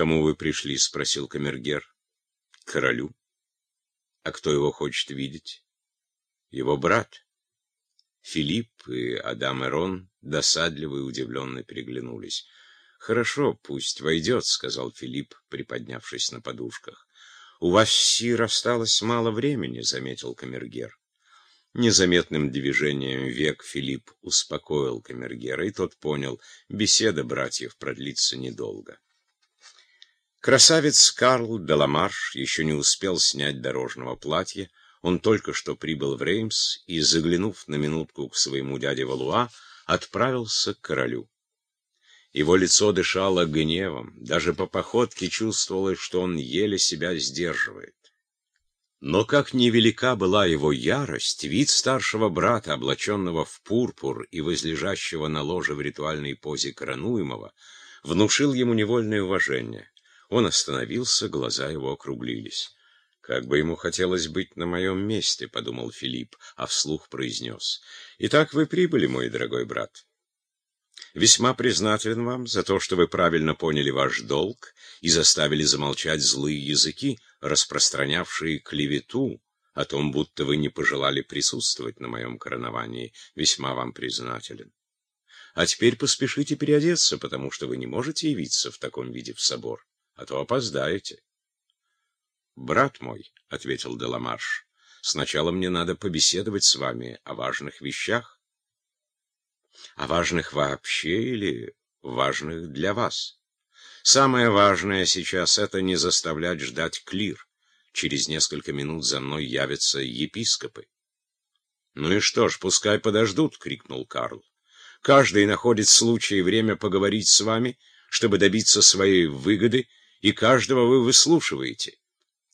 кому вы пришли?» — спросил камергер. «К королю». «А кто его хочет видеть?» «Его брат». Филипп и Адам Эрон, досадливо и удивленно переглянулись. «Хорошо, пусть войдет», — сказал Филипп, приподнявшись на подушках. «У вас, Сир, осталось мало времени», — заметил камергер. Незаметным движением век Филипп успокоил камергера, и тот понял, беседа братьев продлится недолго. Красавец Карл Деламарш еще не успел снять дорожного платья, он только что прибыл в Реймс и, заглянув на минутку к своему дяде Валуа, отправился к королю. Его лицо дышало гневом, даже по походке чувствовалось, что он еле себя сдерживает. Но как невелика была его ярость, вид старшего брата, облаченного в пурпур и возлежащего на ложе в ритуальной позе коронуемого, внушил ему невольное уважение. Он остановился, глаза его округлились. «Как бы ему хотелось быть на моем месте», — подумал Филипп, а вслух произнес. «Итак, вы прибыли, мой дорогой брат. Весьма признателен вам за то, что вы правильно поняли ваш долг и заставили замолчать злые языки, распространявшие клевету о том, будто вы не пожелали присутствовать на моем короновании. Весьма вам признателен. А теперь поспешите переодеться, потому что вы не можете явиться в таком виде в собор, а то опоздаете. «Брат мой», — ответил Деламарш, — «сначала мне надо побеседовать с вами о важных вещах». «О важных вообще или важных для вас?» «Самое важное сейчас — это не заставлять ждать клир. Через несколько минут за мной явятся епископы». «Ну и что ж, пускай подождут», — крикнул Карл. «Каждый находит случай и время поговорить с вами, чтобы добиться своей выгоды, и каждого вы выслушиваете».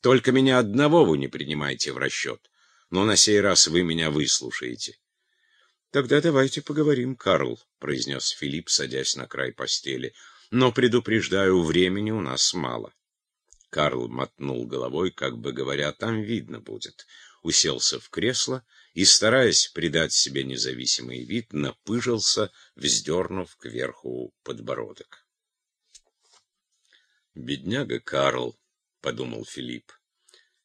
Только меня одного вы не принимаете в расчет, но на сей раз вы меня выслушаете. — Тогда давайте поговорим, Карл, — произнес Филипп, садясь на край постели. — Но, предупреждаю, времени у нас мало. Карл мотнул головой, как бы говоря, там видно будет. Уселся в кресло и, стараясь придать себе независимый вид, напыжился, вздернув кверху подбородок. Бедняга Карл подумал Филипп.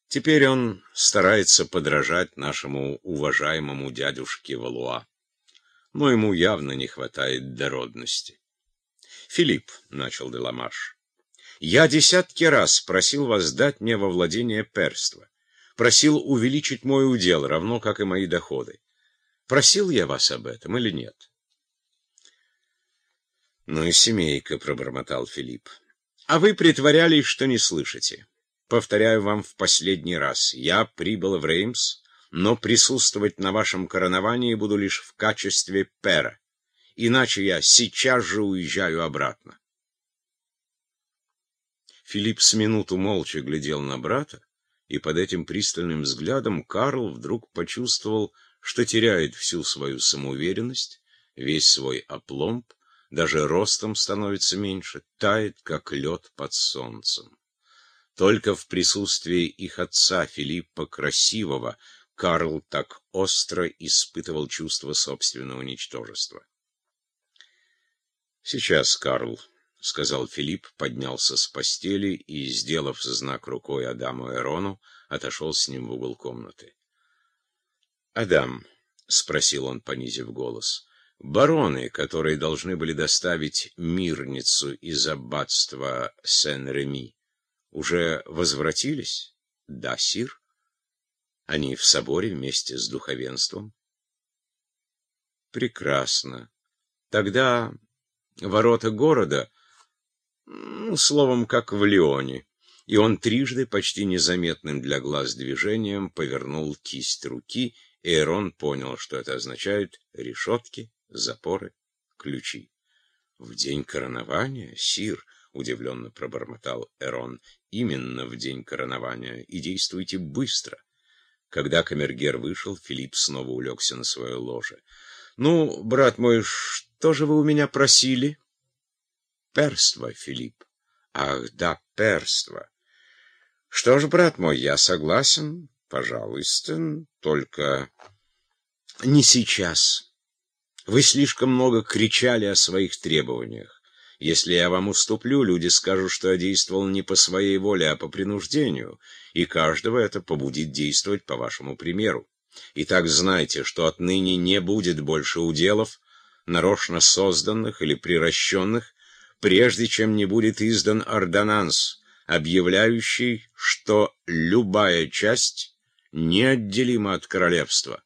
Теперь он старается подражать нашему уважаемому дядюшке Валуа. Но ему явно не хватает дородности. «Филипп», — начал Деламаш, — «я десятки раз просил вас дать мне во владение перства. Просил увеличить мой удел, равно как и мои доходы. Просил я вас об этом или нет?» «Ну и семейка», — пробормотал Филипп. «А вы притворялись, что не слышите». Повторяю вам в последний раз, я прибыл в Реймс, но присутствовать на вашем короновании буду лишь в качестве пера, иначе я сейчас же уезжаю обратно. Филипп с минуту молча глядел на брата, и под этим пристальным взглядом Карл вдруг почувствовал, что теряет всю свою самоуверенность, весь свой опломб, даже ростом становится меньше, тает, как лед под солнцем. Только в присутствии их отца Филиппа Красивого Карл так остро испытывал чувство собственного ничтожества. «Сейчас, Карл», — сказал Филипп, поднялся с постели и, сделав знак рукой Адаму Эрону, отошел с ним в угол комнаты. «Адам», — спросил он, понизив голос, — «бароны, которые должны были доставить мирницу из аббатства Сен-Реми, уже возвратились? Да, сир. Они в соборе вместе с духовенством. Прекрасно. Тогда ворота города, словом, как в Лионе. И он трижды, почти незаметным для глаз движением, повернул кисть руки, и Эрон понял, что это означает решетки, запоры, ключи. В день коронования, сир, — удивленно пробормотал Эрон. «Именно в день коронования. И действуйте быстро». Когда камергер вышел, Филипп снова улегся на свое ложе. «Ну, брат мой, что же вы у меня просили?» «Перство, Филипп». «Ах, да, перство. Что ж, брат мой, я согласен. Пожалуйста, только не сейчас. Вы слишком много кричали о своих требованиях. Если я вам уступлю, люди скажут, что я действовал не по своей воле, а по принуждению, и каждого это побудит действовать по вашему примеру. Итак, знайте, что отныне не будет больше уделов, нарочно созданных или приращенных, прежде чем не будет издан ордонанс, объявляющий, что любая часть неотделима от королевства.